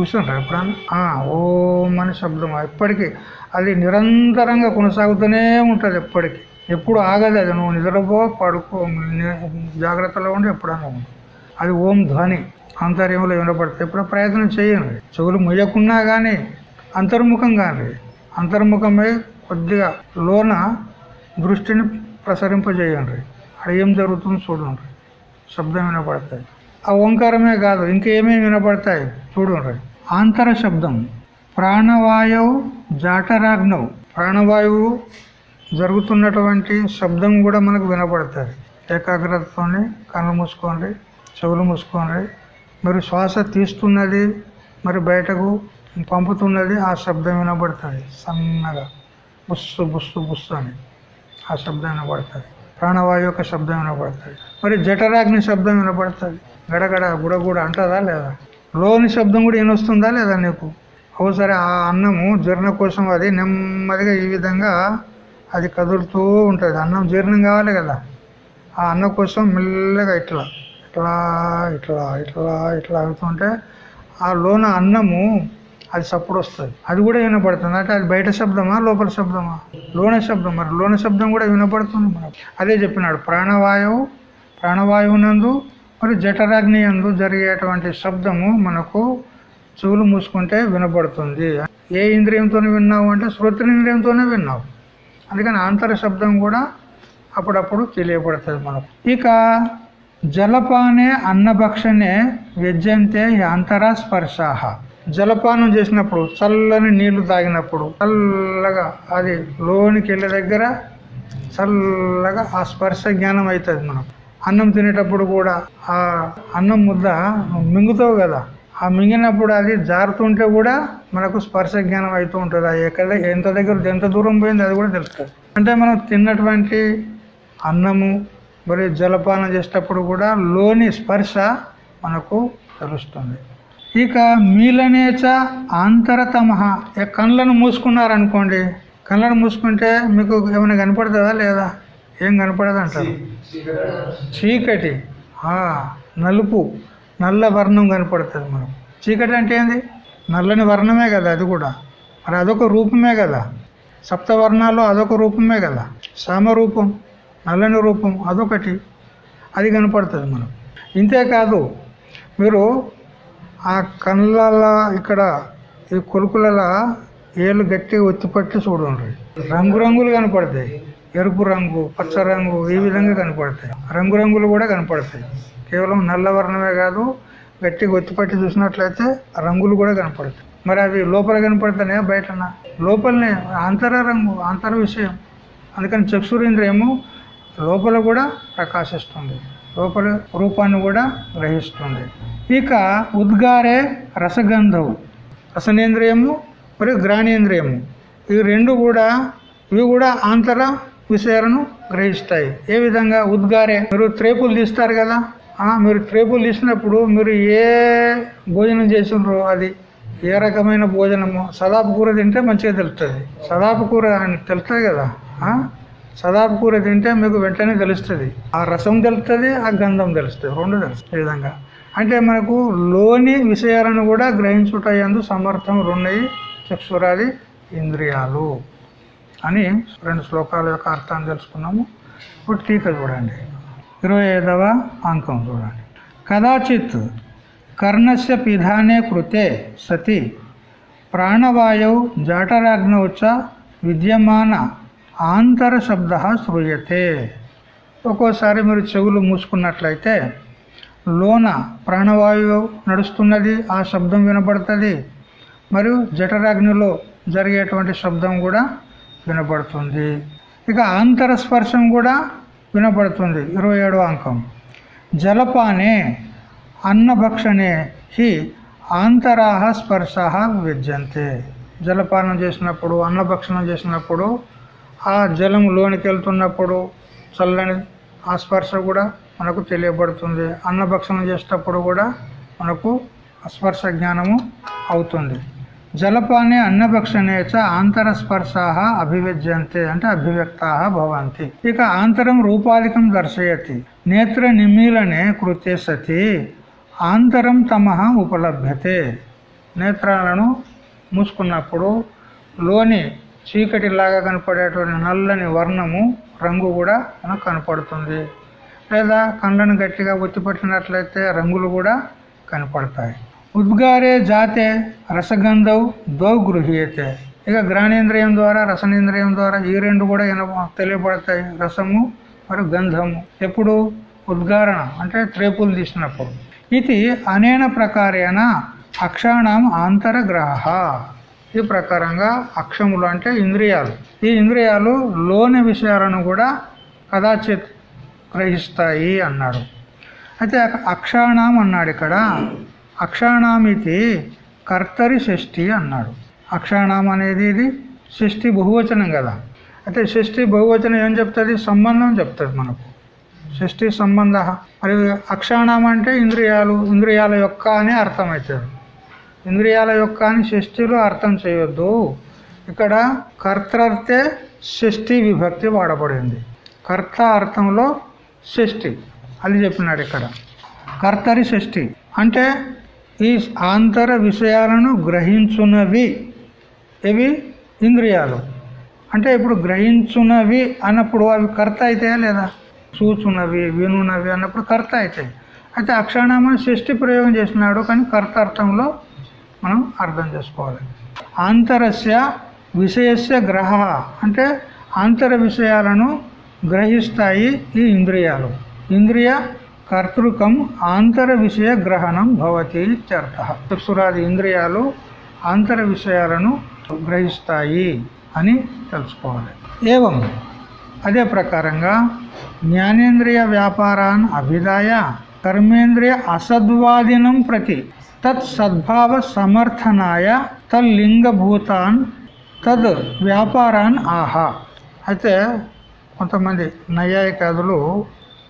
చూసినారా ఎప్పుడన్నా? ఓం అనే శబ్దం. ఎప్పటికీ అది నిరంతరంగా కొనసాగుతూనే ఉంటుంది ఎప్పటికీ. ఎప్పుడు ఆగదు అది నువ్వు నిద్రపో పడుకో జాగ్రత్తలో ఉండి ఎప్పుడన్నా ఉండు. అది ఓం ధ్వని. అంతర్యంలో వినపడుతుంది. ఎప్పుడు ప్రయత్నం చేయండి చెవులు ముయ్యకున్నా కానీ అంతర్ముఖం కానీ అంతర్ముఖమై కొద్దిగా లోన దృష్టిని ప్రసరింపజేయండి. అక్కడ ఏం జరుగుతుందో చూడండి. శబ్దం వినపడతాయి. ఆ ఓంకారమే కాదు ఇంకేమేమి వినపడతాయి చూడండి. ఆంతర శబ్దం. ప్రాణవాయువు జాటరాగ్నవు ప్రాణవాయువు జరుగుతున్నటువంటి శబ్దం కూడా మనకు వినపడుతుంది. ఏకాగ్రతతోని కళ్ళు మూసుకోండి చెవులు మూసుకోండి. మరి శ్వాస తీస్తున్నది మరి బయటకు పంపుతున్నది ఆ శబ్దం వినపడుతుంది సన్నగా. బుస్సు బుస్సు బుస్సు అని ఆ శబ్దం వినపడుతుంది. ప్రాణవాయు యొక్క శబ్దం వినపడుతుంది. మరి జఠరాగ్ని శబ్దం వినపడుతుంది. గడగడ గుడగుడ అంటదా లేదా? లోని శబ్దం కూడా వినొస్తుందా లేదా నీకు? ఒకసారి ఆ అన్నము జీర్ణ కోసం అది నెమ్మదిగా ఈ విధంగా అది కదులుతూ ఉంటుంది. అన్నం జీర్ణం కావాలి కదా. ఆ అన్నం కోసం మెల్లగా ఇట్లా ఇట్లా ఇట్లా ఇట్లా ఇట్లా అవుతుంటే ఆ లోన అన్నము అది సప్పుడు వస్తుంది. అది కూడా వినపడుతుంది. అంటే అది బయట శబ్దమా లోపల శబ్దమా? లోన శబ్దం మరి. లోన శబ్దం కూడా వినపడుతుంది మనకు. అదే చెప్పినాడు. ప్రాణవాయువు ప్రాణవాయువునందు మరి జఠరాగ్ని అందు జరిగేటువంటి శబ్దము మనకు చెవులు మూసుకుంటే వినపడుతుంది. ఏ ఇంద్రియంతో విన్నావు అంటే శ్రోత్రేంద్రియంతోనే విన్నావు. అందుకని ఆంతర శబ్దం కూడా అప్పుడప్పుడు తెలియబడుతుంది మనకు. ఇక జలపానే అన్నభక్షణే వ్యజ్యంతే యాంతరా స్పర్శాహ జలపానం చేసినప్పుడు చల్లని నీళ్ళు తాగినప్పుడు చల్లగా అది లోనికి వెళ్ళే దగ్గర చల్లగా ఆ స్పర్శ జ్ఞానం అవుతుంది మనం అన్నం తినేటప్పుడు కూడా ఆ అన్నం ముద్ద మింగుతావు కదా. ఆ మింగినప్పుడు అది జారుతుంటే కూడా మనకు స్పర్శ జ్ఞానం అవుతూ ఉంటుంది. అది ఎక్కడ ఎంత దగ్గర ఎంత దూరం పోయింది అది కూడా తెలుస్తుంది. అంటే మనం తిన్నటువంటి అన్నము మరి జలపానం చేసేటప్పుడు కూడా లోని స్పర్శ మనకు తెలుస్తుంది. ఇక మీలనేచ ఆంతరతమ కళ్ళను మూసుకున్నారనుకోండి కళ్ళను మూసుకుంటే మీకు ఏమైనా కనపడుతుందా లేదా? ఏం కనపడదు అంటారు చీకటి. నలుపు. నల్ల వర్ణం కనపడుతుంది మనం చీకటి అంటే ఏంది? నల్లని వర్ణమే కదా అది కూడా. మరి అదొక రూపమే కదా. సప్తవర్ణాల్లో అదొక రూపమే కదా. సామరూపం నల్లని రూపం అదొకటి. అది కనపడుతుంది మనం ఇంతేకాదు మీరు ఆ కళ్ళ ఇక్కడ ఈ కొలుకుల ఏళ్ళు గట్టిగా ఒత్తిపట్టి చూడండి. రంగురంగులు కనపడతాయి. ఎరుపు రంగు పచ్చ రంగు ఈ విధంగా కనపడతాయి. రంగురంగులు కూడా కనపడతాయి. కేవలం నల్ల వర్ణమే కాదు గట్టిగా ఒత్తిపట్టి చూసినట్లయితే రంగులు కూడా కనపడతాయి. మరి అవి లోపల కనపడతానే బయటన? లోపలనే అంతర రంగు అంతర విషయం. అందుకని చక్షురేంద్రియము లోపల కూడా ప్రకాశిస్తుంది. లోపల రూపాన్ని కూడా గ్రహిస్తుంది. ఇక ఉద్గారే రసగంధవు. రసనేంద్రియము మరియు గ్రాణేంద్రియము ఇవి రెండు కూడా ఇవి కూడా ఆంతర విషయాలను గ్రహిస్తాయి. ఏ విధంగా ఉద్గారే? మీరు త్రేపులు తీస్తారు కదా. మీరు టేబుల్ ఇచ్చినప్పుడు మీరు ఏ భోజనం చేసినారో అది ఏ రకమైన భోజనము సదాపు కూర తింటే మంచిగా తెలుస్తుంది. సదాపు కూర తెలుస్తుంది కదా సదాపు కూర తింటే మీకు వెంటనే తెలుస్తుంది. ఆ రసం తెలుస్తుంది ఆ గంధం తెలుస్తుంది రెండు తెలుస్తుంది ఈ విధంగా. అంటే మనకు లోని విషయాలను కూడా గ్రహించుటందు సమర్థం రెండయి చక్షురాది ఇంద్రియాలు అని రెండు శ్లోకాల యొక్క అర్థాన్ని తెలుసుకున్నాము. ఇప్పుడు టీక చూడండి. ఇరవై ఐదవ అంకం చూడండి. కదాచిత్ కర్ణస్య పిధానే కృతే సతి ప్రాణవాయవు జాఠరాగ్నౌ చ విద్యమాన ఆంతర శబ్ద శ్రూయతే. ఒక్కోసారి మీరు చెవులు మూసుకున్నట్లయితే లోన ప్రాణవాయువు నడుస్తున్నది ఆ శబ్దం వినబడుతుంది మరియు జఠరాగ్నిలో జరిగేటువంటి శబ్దం కూడా వినబడుతుంది. ఇక ఆంతర స్పర్శం కూడా వినబడుతుంది ఇరవై ఏడవ అంకం. జలపానే అన్నభక్షణే హి ఆంతరాహ స్పర్శ విద్యంతే. జలపానం చేసినప్పుడు అన్నభక్షణం చేసినప్పుడు ఆ జలం లోనికి వెళ్తున్నప్పుడు చల్లని ఆ స్పర్శ కూడా మనకు తెలియబడుతుంది. అన్నభక్షణం చేసేటప్పుడు కూడా మనకు స్పర్శ జ్ఞానము అవుతుంది. జలపానే అన్నభక్షణే చ ఆంతర స్పర్శా అభివ్యజ్యంతే అంటే అభివ్యక్తా భవంతి. ఇక ఆంతరం రూపాధికం దర్శయతి. నేత్ర నిమీలనే కృతే సతి. ఆంతరం తమ ఉపలభ్యతే. నేత్రాలను మూసుకున్నప్పుడు లోని చీకటిలాగా కనపడేటువంటి నల్లని వర్ణము రంగు కూడా మనకు కనపడుతుంది. లేదా కళ్ళను గట్టిగా ఒత్తిపట్టినట్లయితే రంగులు కూడా కనపడతాయి. ఉద్గారే జాతే రసగంధౌ దో గృహీయతే. ఇక గ్రాణేంద్రియం ద్వారా రసనేంద్రియం ద్వారా ఈ రెండు కూడా తెలియబడతాయి రసము మరియు గంధము. ఎప్పుడు? ఉద్గారణ అంటే త్రేపులు తీసినప్పుడు. ఇది అనేన ప్రకారేణ అక్షాణం అంతరగ్రహ ఈ ప్రకారంగా అక్షములు అంటే ఇంద్రియాలు. ఈ ఇంద్రియాలు లోని విషయాలను కూడా కదాచిత్ గ్రహిస్తాయి అన్నాడు. అయితే అక్షాణం అన్నాడు ఇక్కడ. అక్షాణామితే కర్తరి షష్ఠి అన్నాడు. అక్షాణం అనేది ఇది షష్ఠి బహువచనం కదా. అయితే షష్ఠి బహువచనం ఏం చెప్తుంది? సంబంధం చెప్తుంది మనకు. షష్ఠి సంబంధ. మరి అక్షాణం అంటే ఇంద్రియాలు ఇంద్రియాల యొక్క అని అర్థమవుతుంది ఇంద్రియాల యొక్క అని షష్ఠిలో అర్థం చేయొద్దు. ఇక్కడ కర్తర్తే షష్ఠి విభక్తి వాడబడింది. కర్త అర్థంలో షష్ఠి. అది చెప్పినాడు ఇక్కడ. కర్తరి షష్ఠి. అంటే ఈ ఆంతర విషయాలను గ్రహించున్నవి ఇవి ఇంద్రియాలు. అంటే ఇప్పుడు గ్రహించున్నవి అన్నప్పుడు అవి కర్త అవుతాయా లేదా? చూచున్నవి వినున్నవి అన్నప్పుడు కర్త అవుతాయి అయితే అక్షరనామాన్ని సృష్టి ప్రయోగం చేసినాడు కానీ కర్త అర్థంలో మనం అర్థం చేసుకోవాలి. ఆంతరస్య విషయస్య గ్రహ అంటే ఆంతర విషయాలను గ్రహిస్తాయి ఈ ఇంద్రియాలు. ఇంద్రియ కర్తృకం ఆంతర విషయ గ్రహణం భవతి చర్థ చక్షురాది ఇంద్రియాలు ఆంతర విషయాలను గ్రహిస్తాయి అని తెలుసుకోవాలి. ఏవం? అదే ప్రకారంగా జ్ఞానేంద్రియ వ్యాపారాన్ అభిదాయ కర్మేంద్రియ అసద్వాదినం ప్రతి తత్ సద్భావ సమర్థనాయ తల్లింగభూతాన్ తద్ వ్యాపారాన్ ఆహా. అయితే కొంతమంది నైయాయికాదులు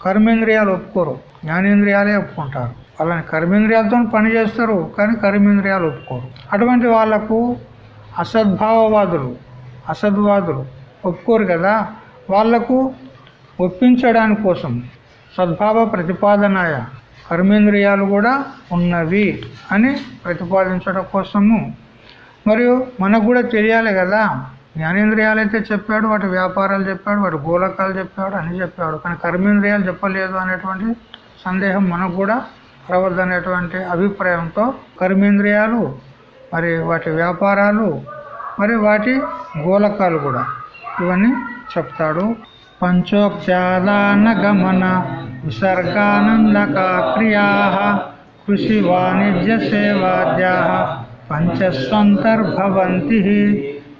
కర్మేంద్రియాలు ఒప్పుకోరు జ్ఞానేంద్రియాలే ఒప్పుకుంటారు. వాళ్ళని కర్మేంద్రియాలతో పని చేస్తారు కానీ కర్మేంద్రియాలు ఒప్పుకోరు. అటువంటి వాళ్ళకు అసద్భావవాదులు అసద్వాదులు ఒప్పుకోరు కదా? వాళ్ళకు ఒప్పించడానికి కోసం సద్భావ ప్రతిపాదనాయ కర్మేంద్రియాలు కూడా ఉన్నవి అని ప్రతిపాదించడం కోసము. మరియు మనకు కూడా తెలియాలి కదా? జ్ఞానేంద్రియాలు అయితే చెప్పాడు వాటి వ్యాపారాలు చెప్పాడు వాటి గోలకాలు చెప్పాడు అని చెప్పాడు. కానీ కర్మేంద్రియాలు చెప్పలేదు అనేటువంటి సందేహం మనకు కూడా రావద్దనేటువంటి అభిప్రాయంతో కర్మేంద్రియాలు మరి వాటి వ్యాపారాలు మరి వాటి గోలకాలు కూడా ఇవన్నీ చెప్తాడు. పంచోక్త్యాదాన గమన విసర్గానందక క్రియా కృషి వాణిజ్య సేవాద్యా పంచస్వంతర్భవంతి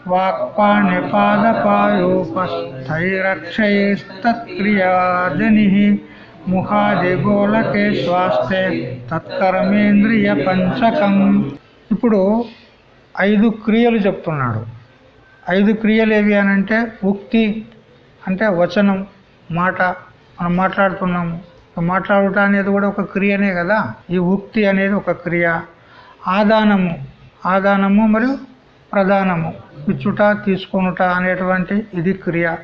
వాక్పాణిపాదపాయోపస్థైరక్షైస్తత్క్రియాజని ముఖాదిగోళకే శ్వాస్తే తత్కర్మేంద్రియ పంచకం ఇప్పుడు ఐదు క్రియలు చెప్తున్నాడు. ఐదు క్రియలు ఏవి అనంటే ఉక్తి అంటే వచనం మాట. మనం మాట్లాడుతున్నాము. మాట్లాడుట అనేది కూడా ఒక క్రియనే కదా. ఈ ఉక్తి అనేది ఒక క్రియ. ఆదానము. ఆదానము మరియు ప్రధానము. ఇచ్చుట తీసుకొనుట అనేటువంటి ఇది క్రియ.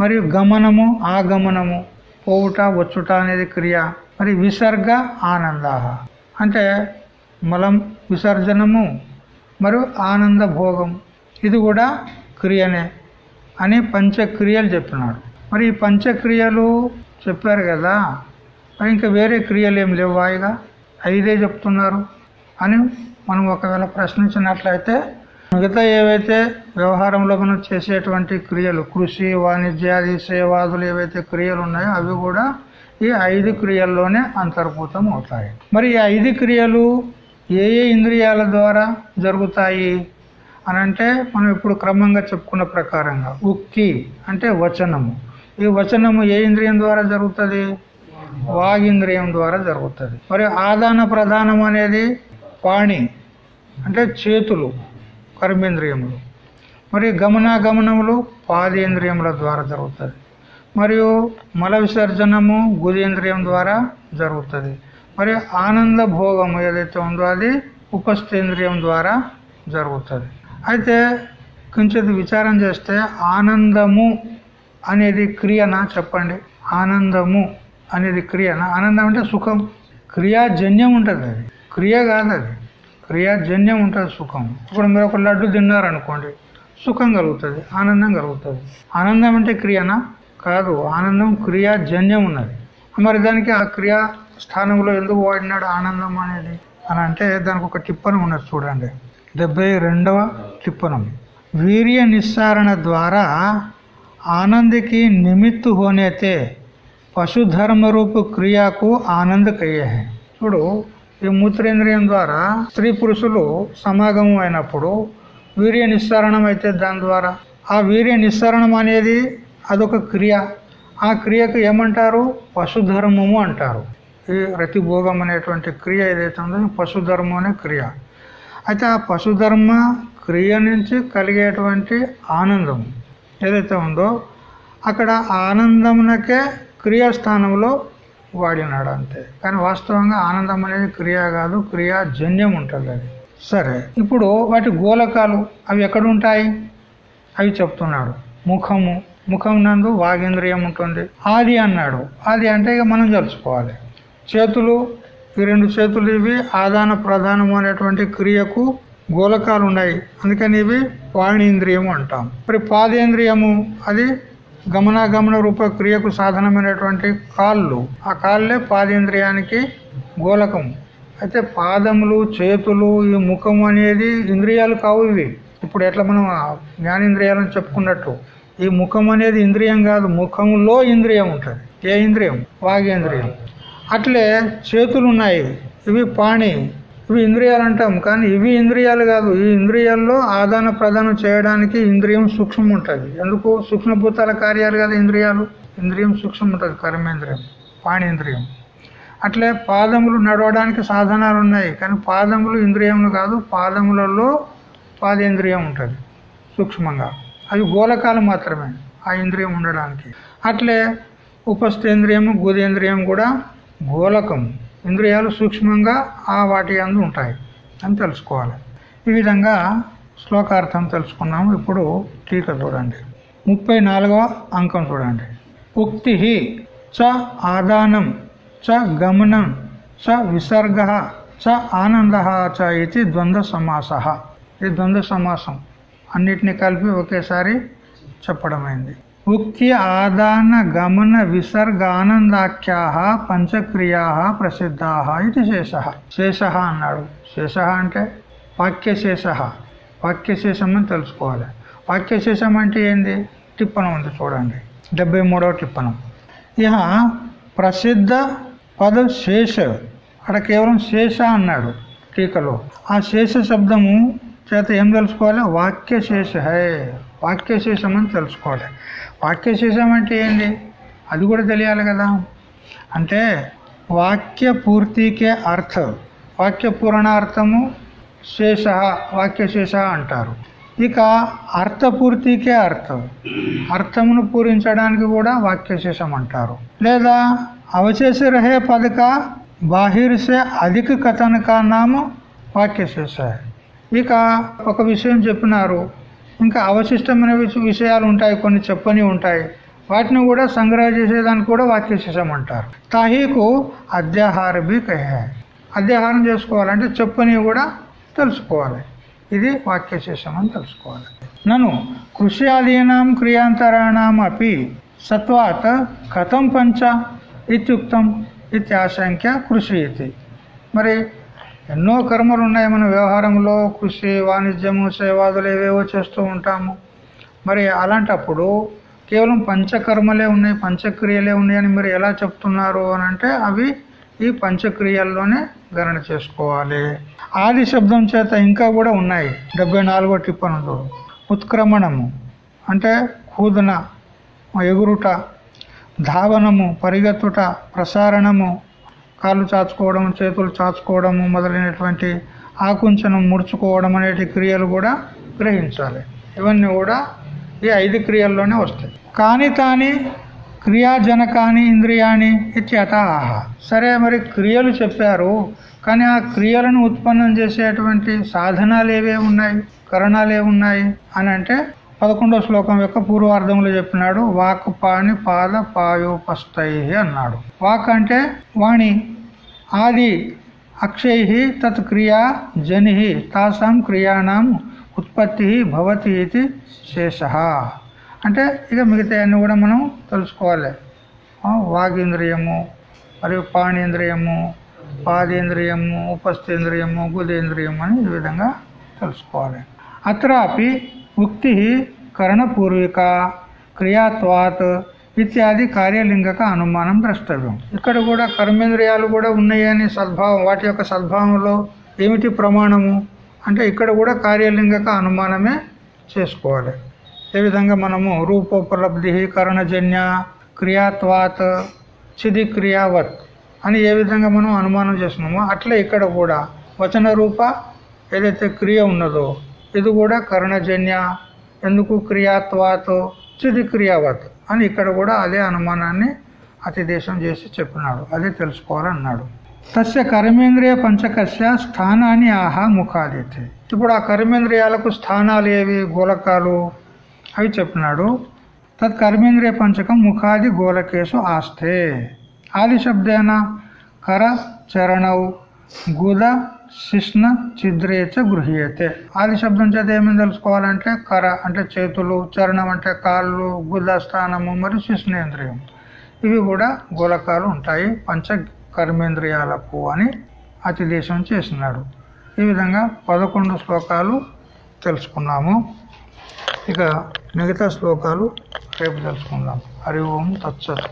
మరియు గమనము ఆగమనము పోవుట వచ్చుట అనేది క్రియ. మరి విసర్గ ఆనంద అంటే మలం విసర్జనము మరియు ఆనంద భోగం. ఇది కూడా క్రియనే అని పంచక్రియలు చెప్పినాడు మరి ఈ పంచక్రియలు చెప్పారు కదా మరి ఇంకా వేరే క్రియలు ఏం లేవు వాయిగా? ఐదే చెప్తున్నారు అని మనం ఒకవేళ ప్రశ్నించినట్లయితే మిగతా ఏవైతే వ్యవహారంలో మనం చేసేటువంటి క్రియలు కృషి వాణిజ్యాది సేవాదులు ఏవైతే క్రియలు ఉన్నాయో అవి కూడా ఈ ఐదు క్రియల్లోనే అంతర్భూతం అవుతాయి. మరి ఈ ఐదు క్రియలు ఏ ఏ ఇంద్రియాల ద్వారా జరుగుతాయి అని అంటే మనం ఇప్పుడు క్రమంగా చెప్పుకున్న ప్రకారంగా ఉక్తి అంటే వచనము. ఈ వచనము ఏ ఇంద్రియం ద్వారా జరుగుతుంది? వాగింద్రియం ద్వారా జరుగుతుంది. మరి ఆదాన ప్రధానం అనేది పాణి అంటే చేతులు. కర్మేంద్రియములు. మరి గమనాగమనములు పాదేంద్రియముల ద్వారా జరుగుతుంది. మరియు మల విసర్జనము గుదేంద్రియం ద్వారా జరుగుతుంది. మరి ఆనంద భోగము ఏదైతే ఉందో అది ఉపస్థేంద్రియం ద్వారా జరుగుతుంది. అయితే కొంచెం విచారం చేస్తే ఆనందము అనేది క్రియనా చెప్పండి? ఆనందము అనేది క్రియనా? ఆనందం అంటే సుఖం. క్రియాజన్యం ఉంటుంది అది. క్రియ కాదు అది క్రియాజన్యం ఉంటుంది సుఖం. ఇప్పుడు మీరు ఒక లడ్డు తిన్నారనుకోండి సుఖం కలుగుతుంది ఆనందం కలుగుతుంది. ఆనందం అంటే క్రియనా? కాదు ఆనందం క్రియాజన్యం ఉన్నది. మరి దానికి ఆ క్రియా స్థానంలో ఎందుకు వాడినాడు ఆనందం అనేది? అని అంటే దానికి ఒక టిప్పణం ఉన్నది చూడండి. డెబ్బై రెండవ టిప్పణం. వీర్య నిస్సారణ ద్వారా ఆనందకి నిమిత్తు హోనేతే పశుధర్మ రూపు క్రియకు ఆనంద కయ్యే చూడు ఈ మూత్రేంద్రియం ద్వారా స్త్రీ పురుషులు సమాగమం అయినప్పుడు వీర్య నిస్సారణం అయితే దాని ద్వారా. ఆ వీర్య నిస్సారణం అనేది అదొక క్రియ. ఆ క్రియకు ఏమంటారు? పశుధర్మము అంటారు. ఈ రతిభోగం అనేటువంటి క్రియ ఏదైతే ఉందో పశుధర్మం అనే క్రియ. అయితే ఆ పశుధర్మ క్రియ నుంచి కలిగేటువంటి ఆనందం ఏదైతే ఉందో అక్కడ ఆనందమునకే క్రియాస్థానంలో వాడినాడు అంతే కానీ వాస్తవంగా ఆనందం అనేది క్రియ కాదు క్రియాజన్యం ఉంటుంది అది. సరే ఇప్పుడు వాటి గోలకాలు అవి ఎక్కడుంటాయి? అవి చెప్తున్నాడు. ముఖము ముఖం నందు వాగేంద్రియం ఉంటుంది. ఆది అన్నాడు. ఆది అంటే ఇక మనం తెలుసుకోవాలి. చేతులు ఈ రెండు చేతులు ఇవి ఆదాన ప్రధానము అనేటువంటి క్రియకు గోలకాలు ఉన్నాయి. అందుకని ఇవి వాణీంద్రియము అంటాం. మరి పాదేంద్రియము అది గమనాగమన రూప క్రియకు సాధనమైనటువంటి కాళ్ళు. ఆ కాళ్ళే పాదేంద్రియానికి గోలకం అయితే పాదములు చేతులు ఈ ముఖం అనేది ఇంద్రియాలు కావు ఇవి. ఇప్పుడు ఎట్లా మనం జ్ఞానేంద్రియాలను చెప్పుకున్నట్టు ఈ ముఖం అనేది ఇంద్రియం కాదు ముఖంలో ఇంద్రియం ఉంటుంది. ఏ ఇంద్రియం? వాగేంద్రియం. అట్లే చేతులు ఉన్నాయి ఇవి పాణి. ఇవి ఇంద్రియాలు అంటాం. కానీ ఇవి ఇంద్రియాలు కాదు. ఈ ఇంద్రియాల్లో ఆదాన ప్రదానం చేయడానికి ఇంద్రియం సూక్ష్మం ఉంటుంది. ఎందుకు? సూక్ష్మభూతాల కార్యాలు కదా ఇంద్రియాలు. ఇంద్రియం సూక్ష్మం ఉంటుంది. కర్మేంద్రియం పాణేంద్రియం. అట్లే పాదములు నడవడానికి సాధనాలు ఉన్నాయి. కానీ పాదములు ఇంద్రియములు కాదు. పాదములలో పాదేంద్రియం ఉంటుంది సూక్ష్మంగా. అవి గోలకాలు మాత్రమే ఆ ఇంద్రియం ఉండడానికి. అట్లే ఉపస్థేంద్రియము గోదేంద్రియం కూడా గోలకం. ఇంద్రియాలు సూక్ష్మంగా ఆ వాటి అందు ఉంటాయి అని తెలుసుకోవాలి. ఈ విధంగా శ్లోకార్థం తెలుసుకున్నాము. ఇప్పుడు టీక చూడండి. ముప్పై అంకం చూడండి. ఉక్తి చ ఆదానం చ గమనం చ విసర్గ చ ఆనంద చ ఇది ద్వంద్వ సమాస. ఇది ద్వంద్వ సమాసం. అన్నిటిని కలిపి ఒకేసారి చెప్పడమైంది. ముఖ్య ఆదాన గమన విసర్గానందాఖ్యా పంచక్రియా ప్రసిద్ధా ఇది శేష శేష అన్నాడు. శేష అంటే వాక్యశేష వాక్యశేషం అని తెలుసుకోవాలి. వాక్యశేషం అంటే ఏంది? టిప్పణం ఉంది చూడండి. డెబ్బై మూడవ టిప్పణం. ఇహ ప్రసిద్ధ పద శేష అక్కడ కేవలం శేష అన్నాడు టీకలో. ఆ శేష శబ్దము చేత ఏం తెలుసుకోవాలి? వాక్యశేష వాక్యశేషం అని తెలుసుకోవాలి. వాక్యశేషం అంటే ఏంటి అది కూడా తెలియాలి కదా. అంటే వాక్య పూర్తికే అర్థ. వాక్య పూరణార్థము శేష వాక్యశేష అంటారు. ఇక అర్థపూర్తికే అర్థం. అర్థమును పూరించడానికి కూడా వాక్యశేషం అంటారు. లేదా అవశేష రహే పదక బాహిర్సే అధిక కథనక నామ వాక్యశేష ఇక ఒక విషయం చెప్పినారు. ఇంకా అవశిష్టమైన విషయాలు ఉంటాయి కొన్ని చెప్పని ఉంటాయి. వాటిని కూడా సంగ్రహ చేసేదానికి కూడా వాక్యశేషం అంటారు. తాహీకు అధ్యాహార బి కహే అధ్యాహారం చేసుకోవాలంటే చెప్పని కూడా తెలుసుకోవాలి. ఇది వాక్యశేషం అని తెలుసుకోవాలి. నన్ను కృష్యాదీనాం క్రియాంతరాణం అపి సత్వాత్ కథం పంచ ఇత్యుక్తం ఇత్యాశంక్య కృషి ఇది మరి ఎన్నో కర్మలు ఉన్నాయి మన వ్యవహారంలో కృషి వాణిజ్యము సేవాదులు ఏవేవో చేస్తూ ఉంటాము. మరి అలాంటప్పుడు కేవలం పంచకర్మలే ఉన్నాయి పంచక్రియలే ఉన్నాయని మీరు ఎలా చెప్తున్నారు అని అంటే అవి ఈ పంచక్రియల్లోనే గణన చేసుకోవాలి. ఆది శబ్దం చేత ఇంకా కూడా ఉన్నాయి. డెబ్బై నాలుగో టిప్పనులు ఉత్క్రమణము అంటే కూదన ఎగురుట ధావనము పరిగెత్తుట ప్రసారణము కాళ్ళు చాచుకోవడం చేతులు చాచుకోవడము మొదలైనటువంటి ఆకుంచనం ముడుచుకోవడం అనేటి క్రియలు కూడా గ్రహించాలి. ఇవన్నీ కూడా ఈ ఐదు క్రియల్లోనే వస్తాయి. కాని తాని క్రియాజనకాని ఇంద్రియాని ఇత్యత. సరే మరి క్రియలు చెప్పారు. కానీ ఆ క్రియలను ఉత్పన్నం చేసేటువంటి సాధనాలు ఏవే ఉన్నాయి? కరణాలు ఏమున్నాయి అని అంటే పదకొండో శ్లోకం యొక్క పూర్వార్థంలో చెప్పినాడు వాక్ పాని పాద పాయోపస్థై అన్నాడు. వాక్ అంటే వాణి. ఆది అక్షై తత్ క్రియా జని తాసాం క్రియాణం ఉత్పత్తి భవతి ఇది శేష. అంటే ఇక మిగతా అన్ని కూడా మనం తెలుసుకోవాలి. వాగేంద్రియము మరియు పాణేంద్రియము పాదేంద్రియము ఉపస్థేంద్రియము గుదేంద్రియము అని ఈ విధంగా తెలుసుకోవాలి. అత్రాపి ఉక్తి కరణపూర్విక క్రియాత్వాత్ ఇత్యాది కార్యలింగక అనుమానం ద్రష్టవ్యం. ఇక్కడ కూడా కర్మేంద్రియాలు కూడా ఉన్నాయని సద్భావం వాటి యొక్క సద్భావంలో ఏమిటి ప్రమాణము? అంటే ఇక్కడ కూడా కార్యలింగక అనుమానమే చేసుకోవాలి. ఏ విధంగా మనము రూపోపలబ్ధి కరణజన్య క్రియాత్వాత్ చిది క్రియావత్ అని ఏ విధంగా మనం అనుమానం చేస్తున్నామో అట్లా ఇక్కడ కూడా వచన రూప ఏదైతే క్రియ ఉన్నదో ఇది కూడా కరణజన్య ఎందుకు క్రియాత్వాతో చిది క్రియావత్ అని ఇక్కడ కూడా అదే అనుమానాన్ని అతిదేశం చేసి చెప్పినాడు. అదే తెలుసుకోవాలన్నాడు. తస్య కర్మేంద్రియ పంచకస్య స్థానాన్ని ఆహా ముఖాదితే ఇప్పుడు ఆ కర్మేంద్రియాలకు స్థానాలు ఏవి? గోలకాలు. అవి చెప్పినాడు. తత్ కర్మేంద్రియ పంచకం ముఖాది గోలకేశు ఆస్తే ఆది శబ్దేన కర చరణౌ గుద శిష్ణ చిద్రేచ గృహ్యతే. ఆది శబ్దం చేత ఏమేమి తెలుసుకోవాలంటే కర అంటే చేతులు చరణం అంటే కాళ్ళు గుద స్థానము మరియు శిష్ణేంద్రియం. ఇవి కూడా గోలకాలు ఉంటాయి పంచ కర్మేంద్రియాలకు అని అతిదేశం చేసినాడు. ఈ విధంగా పదకొండు శ్లోకాలు తెలుసుకున్నాము. ఇక మిగతా శ్లోకాలు రేపు తెలుసుకుందాం. హరి ఓం తత్సత్.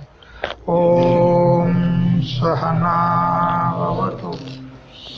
ఓం సహనావతు